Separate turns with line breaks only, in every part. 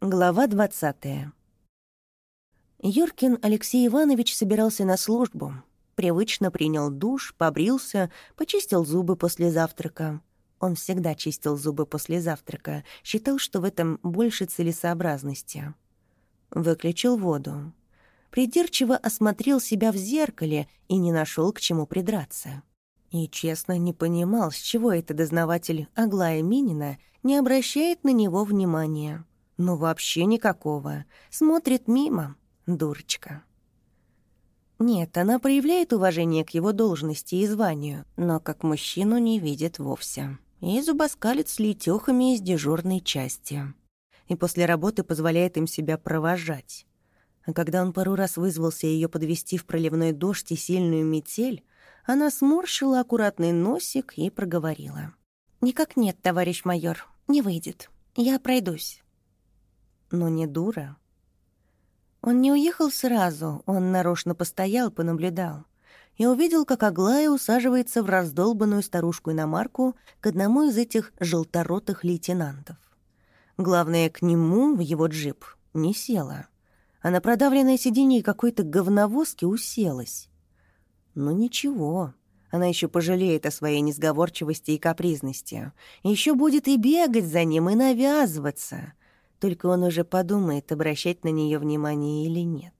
Глава 20. Юркин Алексей Иванович собирался на службу. Привычно принял душ, побрился, почистил зубы после завтрака. Он всегда чистил зубы после завтрака, считал, что в этом больше целесообразности. Выключил воду. Придирчиво осмотрел себя в зеркале и не нашел к чему придраться. И честно не понимал, с чего этот дознаватель Аглая Минина не обращает на него внимания. Ну, вообще никакого. Смотрит мимо. Дурочка. Нет, она проявляет уважение к его должности и званию, но как мужчину не видит вовсе. И зубоскалит с летёхами из дежурной части. И после работы позволяет им себя провожать. А когда он пару раз вызвался ее подвести в проливной дождь и сильную метель, она сморщила аккуратный носик и проговорила. «Никак нет, товарищ майор, не выйдет. Я пройдусь» но не дура. Он не уехал сразу, он нарочно постоял, понаблюдал. И увидел, как Аглая усаживается в раздолбанную старушку-иномарку к одному из этих желторотых лейтенантов. Главное, к нему в его джип не села, а на продавленное сиденье какой-то говновозки уселась. Ну ничего, она еще пожалеет о своей несговорчивости и капризности. Еще будет и бегать за ним, и навязываться. Только он уже подумает, обращать на нее внимание или нет.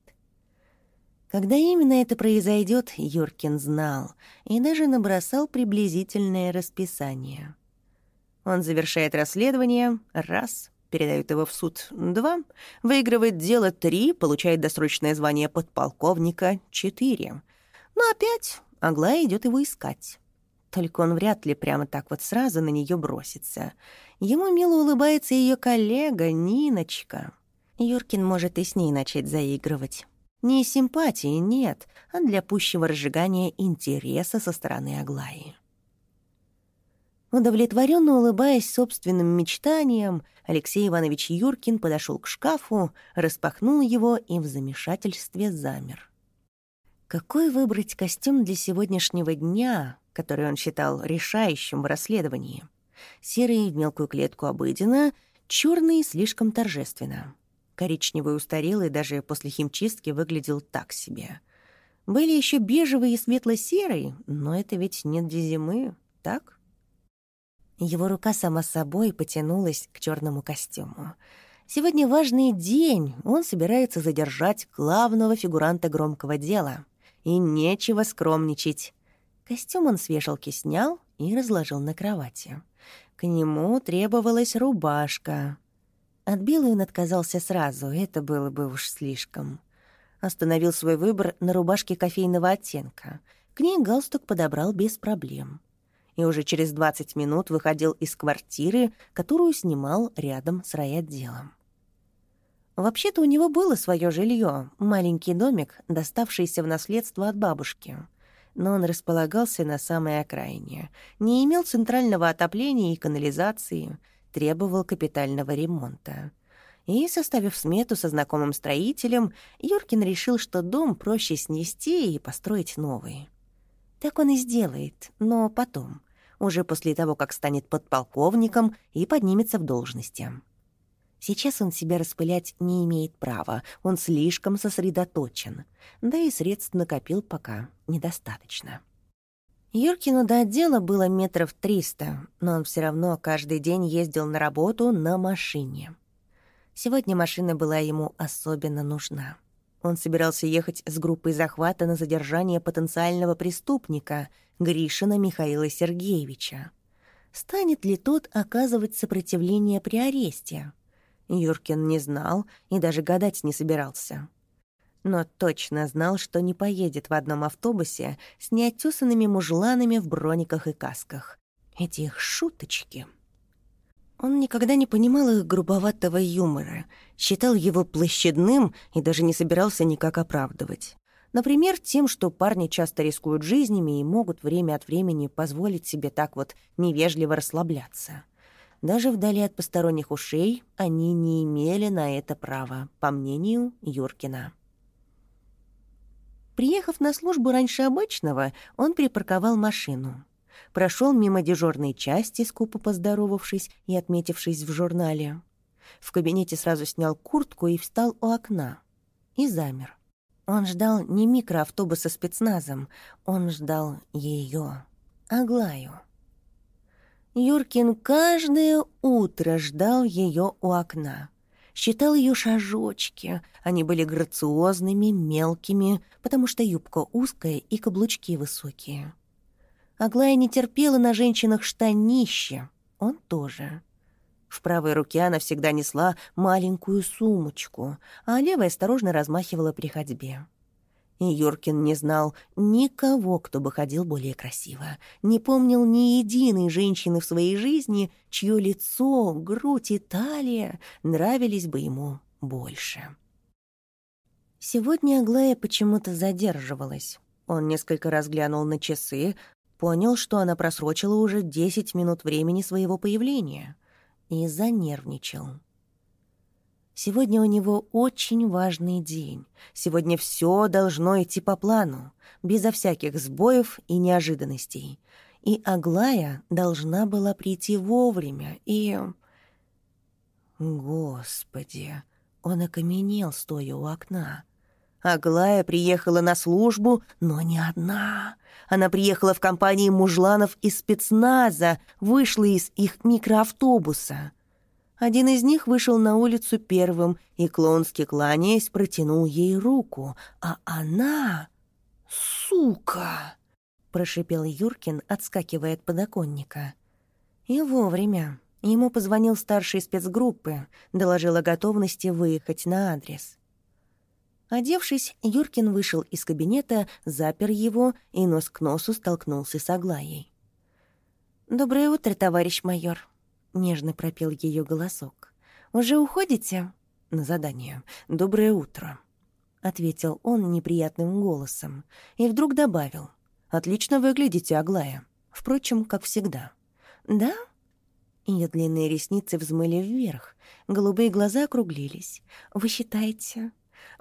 Когда именно это произойдет, Юркин знал и даже набросал приблизительное расписание. Он завершает расследование — раз, передает его в суд — два, выигрывает дело — три, получает досрочное звание подполковника — четыре. Но опять Аглая идет его искать. Только он вряд ли прямо так вот сразу на нее бросится. Ему мило улыбается ее коллега Ниночка. Юркин может и с ней начать заигрывать. Не из симпатии, нет, а для пущего разжигания интереса со стороны Аглаи. Удовлетворенно улыбаясь собственным мечтаниям, Алексей Иванович Юркин подошел к шкафу, распахнул его и в замешательстве замер. Какой выбрать костюм для сегодняшнего дня, который он считал решающим в расследовании. Серый в мелкую клетку обыденно, черный слишком торжественно. Коричневый устарелый даже после химчистки выглядел так себе. Были еще бежевые и светло-серые, но это ведь не для зимы, так? Его рука сама собой потянулась к черному костюму. Сегодня важный день, он собирается задержать главного фигуранта громкого дела. И нечего скромничать. Костюм он с вешалки снял и разложил на кровати. К нему требовалась рубашка. От белой он отказался сразу, это было бы уж слишком. Остановил свой выбор на рубашке кофейного оттенка. К ней галстук подобрал без проблем. И уже через 20 минут выходил из квартиры, которую снимал рядом с райотделом. Вообще-то у него было свое жилье, маленький домик, доставшийся в наследство от бабушки — но он располагался на самой окраине, не имел центрального отопления и канализации, требовал капитального ремонта. И, составив смету со знакомым строителем, Юркин решил, что дом проще снести и построить новый. Так он и сделает, но потом, уже после того, как станет подполковником и поднимется в должности. Сейчас он себя распылять не имеет права, он слишком сосредоточен, да и средств накопил пока недостаточно. Юркину до отдела было метров триста, но он все равно каждый день ездил на работу на машине. Сегодня машина была ему особенно нужна. Он собирался ехать с группой захвата на задержание потенциального преступника Гришина Михаила Сергеевича. Станет ли тот оказывать сопротивление при аресте? Юркин не знал и даже гадать не собирался. Но точно знал, что не поедет в одном автобусе с неотесанными мужланами в брониках и касках. Эти их шуточки. Он никогда не понимал их грубоватого юмора, считал его площадным и даже не собирался никак оправдывать. Например, тем, что парни часто рискуют жизнями и могут время от времени позволить себе так вот невежливо расслабляться — даже вдали от посторонних ушей они не имели на это права, по мнению Юркина. Приехав на службу раньше обычного, он припарковал машину. Прошел мимо дежурной части, скупо поздоровавшись и отметившись в журнале. В кабинете сразу снял куртку и встал у окна. И замер. Он ждал не микроавтобуса спецназом, он ждал ее, Аглаю. Юркин каждое утро ждал ее у окна. Считал ее шажочки. Они были грациозными, мелкими, потому что юбка узкая и каблучки высокие. Аглая не терпела на женщинах штанище. Он тоже. В правой руке она всегда несла маленькую сумочку, а левая осторожно размахивала при ходьбе. Юркин не знал никого, кто бы ходил более красиво, не помнил ни единой женщины в своей жизни, чье лицо, грудь и талия нравились бы ему больше. Сегодня Аглая почему-то задерживалась. Он несколько раз глянул на часы, понял, что она просрочила уже десять минут времени своего появления — и занервничал. Сегодня у него очень важный день. Сегодня все должно идти по плану, безо всяких сбоев и неожиданностей. И Аглая должна была прийти вовремя, и... Господи, он окаменел, стоя у окна. Аглая приехала на службу, но не одна. Она приехала в компании мужланов из спецназа, вышла из их микроавтобуса. Один из них вышел на улицу первым и, клонски кланяясь, протянул ей руку, а она... «Сука!» — прошипел Юркин, отскакивая от подоконника. И вовремя. Ему позвонил старший спецгруппы, доложил о готовности выехать на адрес. Одевшись, Юркин вышел из кабинета, запер его и нос к носу столкнулся с Аглаей. «Доброе утро, товарищ майор», — нежно пропел ее голосок. «Уже уходите?» «На задание. Доброе утро», — ответил он неприятным голосом и вдруг добавил. «Отлично выглядите, Аглая. Впрочем, как всегда». «Да?» Ее длинные ресницы взмыли вверх, голубые глаза округлились. «Вы считаете,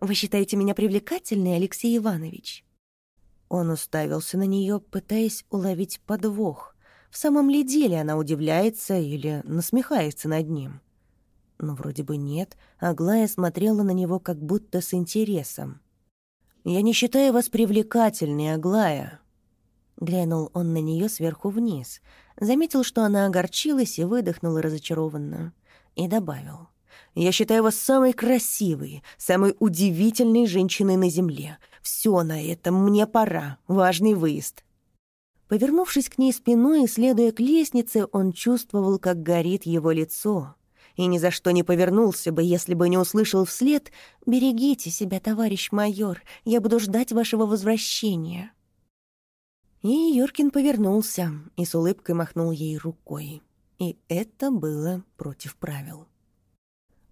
вы считаете меня привлекательной, Алексей Иванович?» Он уставился на нее, пытаясь уловить подвох. В самом ли деле она удивляется или насмехается над ним? Но вроде бы нет. Аглая смотрела на него как будто с интересом. «Я не считаю вас привлекательной, Аглая», Глянул он на нее сверху вниз, заметил, что она огорчилась и выдохнула разочарованно, и добавил. Я считаю вас самой красивой, самой удивительной женщиной на земле. Все на этом, мне пора. Важный выезд». Повернувшись к ней спиной и следуя к лестнице, он чувствовал, как горит его лицо. И ни за что не повернулся бы, если бы не услышал вслед «Берегите себя, товарищ майор, я буду ждать вашего возвращения». И Юркин повернулся и с улыбкой махнул ей рукой. И это было против правил.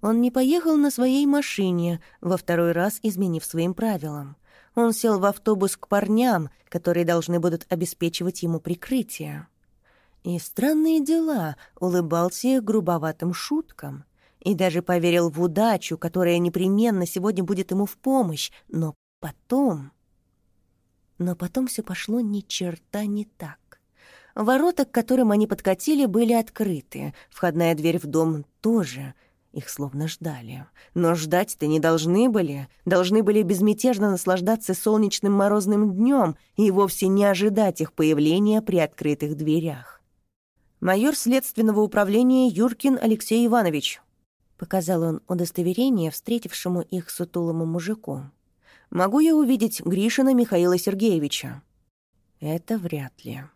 Он не поехал на своей машине, во второй раз изменив своим правилам. Он сел в автобус к парням, которые должны будут обеспечивать ему прикрытие. И странные дела, улыбался их грубоватым шуткам. И даже поверил в удачу, которая непременно сегодня будет ему в помощь. Но потом... Но потом все пошло ни черта не так. Ворота, к которым они подкатили, были открыты. Входная дверь в дом тоже — их словно ждали. Но ждать-то не должны были. Должны были безмятежно наслаждаться солнечным морозным днем и вовсе не ожидать их появления при открытых дверях. «Майор следственного управления Юркин Алексей Иванович», — показал он удостоверение встретившему их сутулому мужику. «Могу я увидеть Гришина Михаила Сергеевича?» «Это вряд ли», —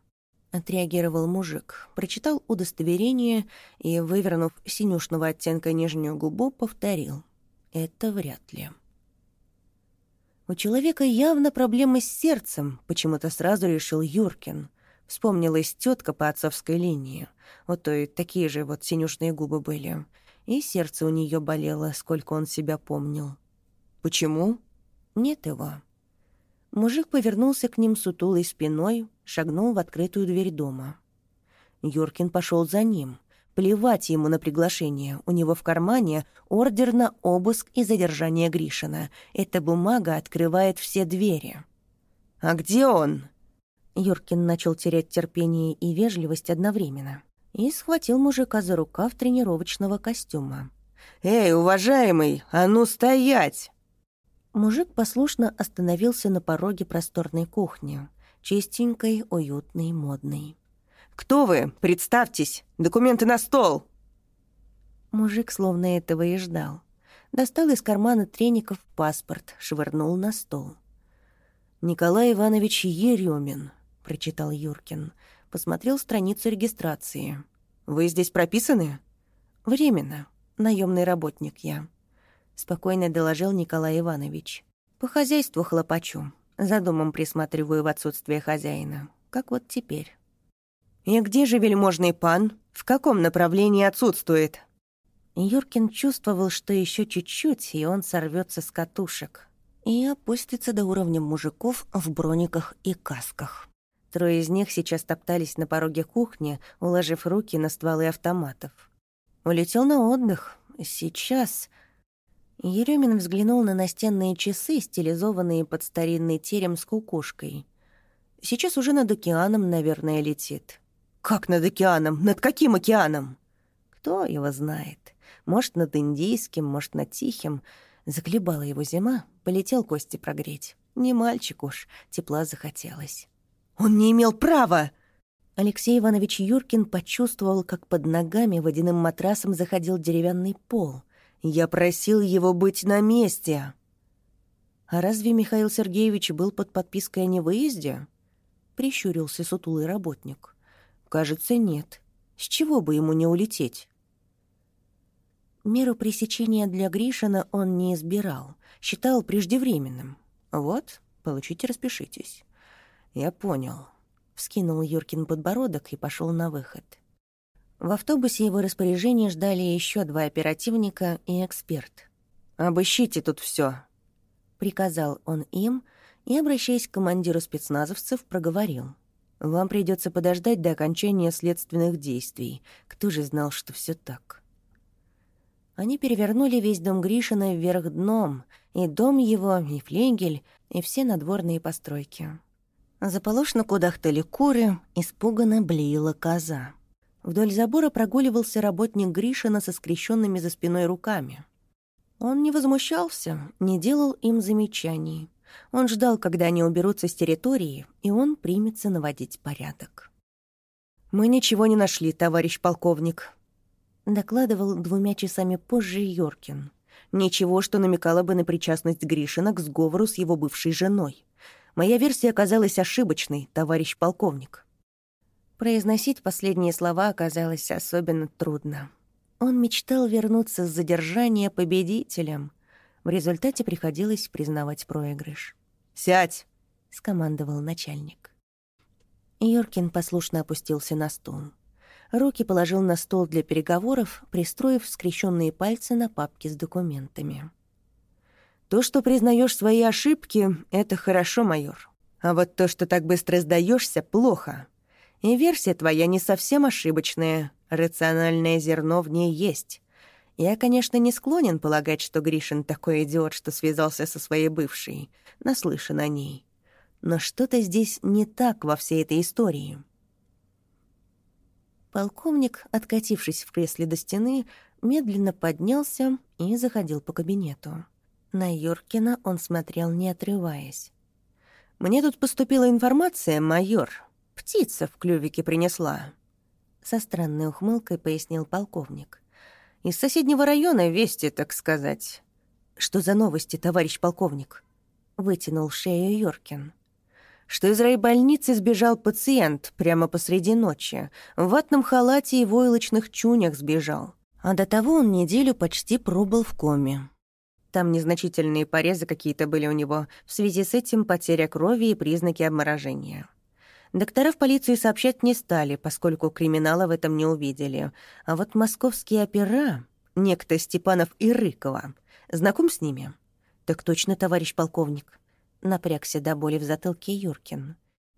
отреагировал мужик, прочитал удостоверение и, вывернув синюшного оттенка нижнюю губу, повторил. «Это вряд ли». У человека явно проблемы с сердцем, почему-то сразу решил Юркин. Вспомнилась тетка по отцовской линии. Вот то и такие же вот синюшные губы были. И сердце у нее болело, сколько он себя помнил. «Почему?» «Нет его». Мужик повернулся к ним сутулой спиной, шагнул в открытую дверь дома. Юркин пошел за ним. Плевать ему на приглашение. У него в кармане ордер на обыск и задержание Гришина. Эта бумага открывает все двери. «А где он?» Юркин начал терять терпение и вежливость одновременно. И схватил мужика за рукав тренировочного костюма.
«Эй, уважаемый, а ну стоять!»
Мужик послушно остановился на пороге просторной кухни, чистенькой, уютной, модной.
«Кто вы? Представьтесь! Документы на стол!»
Мужик словно этого и ждал. Достал из кармана треников паспорт, швырнул на стол.
«Николай Иванович Еремин», — прочитал Юркин.
Посмотрел страницу регистрации.
«Вы здесь прописаны?»
«Временно. Наемный работник я», — спокойно доложил Николай Иванович. «По хозяйству хлопочу. За домом присматриваю в отсутствие хозяина. Как вот теперь».
«И где же вельможный пан? В каком направлении отсутствует?»
Юркин чувствовал, что еще чуть-чуть, и он сорвется с катушек и опустится до уровня мужиков в брониках и касках. Трое из них сейчас топтались на пороге кухни, уложив руки на стволы автоматов. Улетел на отдых. Сейчас... Еремин взглянул на настенные часы, стилизованные под старинный терем с кукушкой. Сейчас уже над океаном, наверное, летит.
«Как над океаном? Над каким океаном?»
Кто его знает. Может, над Индийским, может, над Тихим. Заколебала его зима, полетел кости прогреть. Не мальчик уж, тепла захотелось.
«Он не имел права!»
Алексей Иванович Юркин почувствовал, как под ногами водяным матрасом заходил деревянный пол.
«Я просил его быть на месте!»
«А разве Михаил Сергеевич был под подпиской о невыезде?» Прищурился сутулый работник. «Кажется, нет. С чего бы ему не улететь?» Меру пресечения для Гришина он не избирал, считал преждевременным. «Вот, получите, распишитесь». «Я понял», — вскинул Юркин подбородок и пошел на выход. В автобусе его распоряжения ждали еще два оперативника и эксперт.
«Обыщите тут все,
приказал он им и, обращаясь к командиру спецназовцев, проговорил. «Вам придется подождать до окончания следственных действий. Кто же знал, что все так?» Они перевернули весь дом Гришина вверх дном, и дом его, и флегель, и все надворные постройки. Заполошно кудахтали куры, испуганно блеяла коза. Вдоль забора прогуливался работник Гришина со скрещенными за спиной руками. Он не возмущался, не делал им замечаний. Он ждал, когда они уберутся с территории, и он примется наводить порядок.
«Мы ничего не нашли, товарищ полковник»,
докладывал двумя часами позже Йоркин.
Ничего, что намекало бы на причастность Гришина к сговору с его бывшей женой. Моя версия оказалась ошибочной, товарищ полковник.
Произносить последние слова оказалось особенно трудно. Он мечтал вернуться с задержания победителем. В результате приходилось признавать проигрыш.
«Сядь!»
— скомандовал начальник. Йоркин послушно опустился на стул. Руки положил на стол для переговоров, пристроив скрещенные пальцы на папке с документами.
«То, что признаешь свои ошибки, это хорошо, майор. А вот то, что так быстро сдаешься, плохо. И версия твоя не совсем ошибочная, рациональное зерно в ней есть. Я, конечно, не склонен полагать, что Гришин такой идиот, что связался со своей бывшей, наслышан о ней. Но что-то здесь не так во всей этой истории».
Полковник, откатившись в кресле до стены, медленно поднялся и заходил по кабинету. На Йоркина он смотрел, не отрываясь.
«Мне тут поступила информация, майор. Птица в клювике принесла».
Со странной ухмылкой пояснил полковник.
«Из соседнего района вести, так сказать».
«Что за новости, товарищ полковник?» Вытянул шею Йоркин
что из райбольницы сбежал пациент прямо посреди ночи. В ватном халате и войлочных чунях сбежал. А до того он неделю почти пробыл в коме. Там незначительные порезы какие-то были у него, в связи с этим потеря крови и признаки обморожения. Доктора в полицию сообщать не стали, поскольку криминала в этом не увидели. А вот московские опера, некто Степанов и Рыкова, знаком с ними?
Так точно, товарищ полковник. Напрягся до боли в затылке Юркин.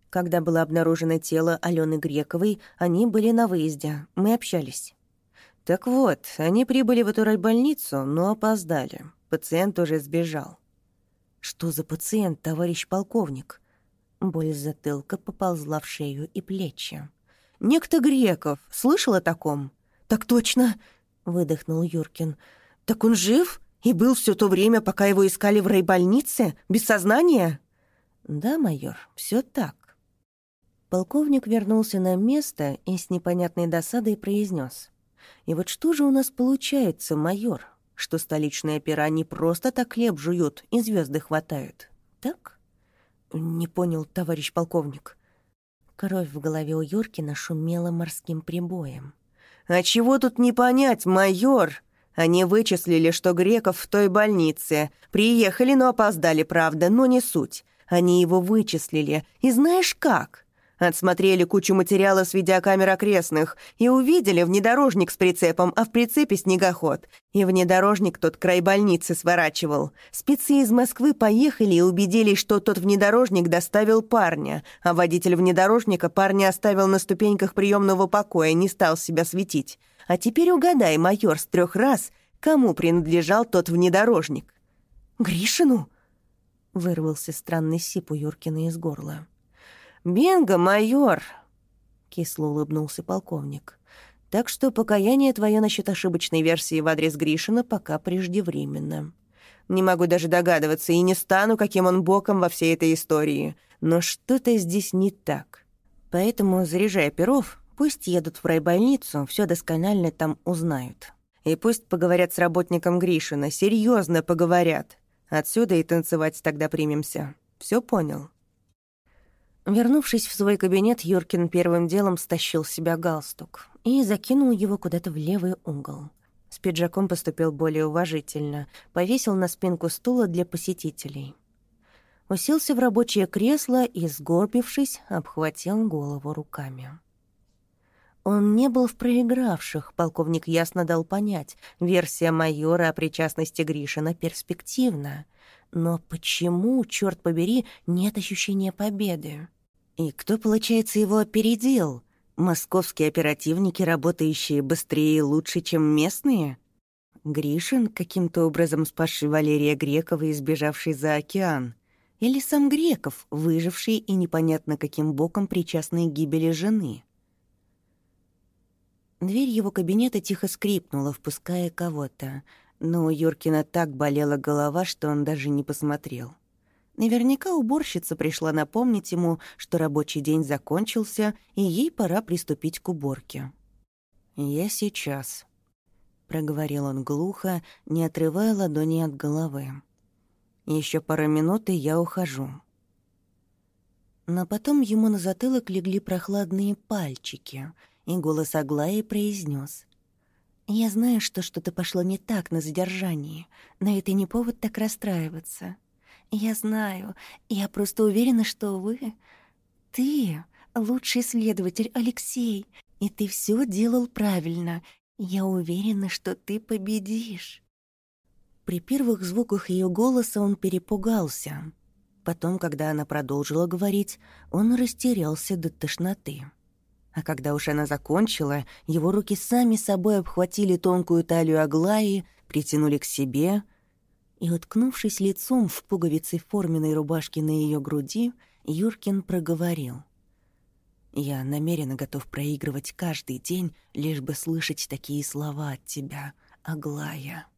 Когда было обнаружено тело Алены Грековой, они были на выезде. Мы общались.
Так вот, они прибыли в эту райбольницу, но опоздали. Пациент уже сбежал.
Что за пациент, товарищ полковник? Боль с затылка поползла в шею и плечи.
«Некто Греков. Слышал о таком?»
«Так точно!» — выдохнул Юркин.
Так он жив? И был все то время, пока его искали в райбольнице? Без сознания?»
«Да, майор, все так». Полковник вернулся на место и с непонятной досадой произнес. «И вот что же у нас получается, майор, что столичные опера не просто так хлеб жуют и звезды хватают, так?»
«Не понял, товарищ полковник».
Кровь в голове у Юркина шумела морским прибоем.
«А чего тут не понять, майор? Они вычислили, что Греков в той больнице. Приехали, но опоздали, правда, но не суть. Они его вычислили. И знаешь как? Отсмотрели кучу материала с видеокамер окрестных и увидели внедорожник с прицепом, а в прицепе снегоход. И внедорожник тот край больницы сворачивал. Спецы из Москвы поехали и убедились, что тот внедорожник доставил парня, а водитель внедорожника парня оставил на ступеньках приемного покоя, не стал себя светить. А теперь угадай, майор, с трех раз, кому принадлежал тот внедорожник.
«Гришину?» — вырвался странный сип у Юркина из горла.
«Бинго, майор!» — кисло улыбнулся полковник. «Так что покаяние твое насчет ошибочной версии в адрес Гришина пока преждевременно. Не могу даже догадываться и не стану, каким он боком во всей этой истории. Но что-то здесь не так. Поэтому, заряжая перов, пусть едут в райбольницу, все досконально там узнают. И пусть поговорят с работником Гришина, серьезно поговорят. Отсюда и танцевать тогда примемся. Все понял?» Вернувшись в свой кабинет, Юркин первым делом стащил с себя галстук и закинул его куда-то в левый угол. С пиджаком поступил более уважительно, повесил на спинку стула для посетителей. Уселся в рабочее кресло и, сгорбившись, обхватил голову руками. Он не был в проигравших, полковник ясно дал понять. Версия майора о причастности Гришина перспективна. Но почему, черт побери, нет ощущения победы? И кто, получается, его опередил? Московские оперативники, работающие быстрее и лучше, чем местные? Гришин, каким-то образом спасший Валерия Грекова и сбежавший за океан? Или сам Греков, выживший и непонятно каким боком причастный к гибели жены? Дверь его кабинета тихо скрипнула, впуская кого-то — но у Юркина так болела голова, что он даже не посмотрел. Наверняка уборщица пришла напомнить ему, что рабочий день закончился, и ей пора приступить к уборке. «Я сейчас», — проговорил он глухо, не отрывая ладони от головы. Еще пара минут, и я ухожу». Но потом ему на затылок легли прохладные пальчики, и голос Аглаи произнес: я знаю, что что-то пошло не так на задержании, но это не повод так расстраиваться. Я знаю, я просто уверена, что вы... Ты лучший следователь, Алексей, и ты все делал правильно. Я уверена, что ты победишь. При первых звуках ее голоса он перепугался. Потом, когда она продолжила говорить, он растерялся до тошноты. А когда уж она закончила, его руки сами собой обхватили тонкую талию Аглаи, притянули к себе и, уткнувшись лицом в пуговицы форменной рубашки на ее груди, Юркин проговорил. «Я намеренно готов проигрывать каждый день, лишь бы слышать такие слова от тебя, Аглая».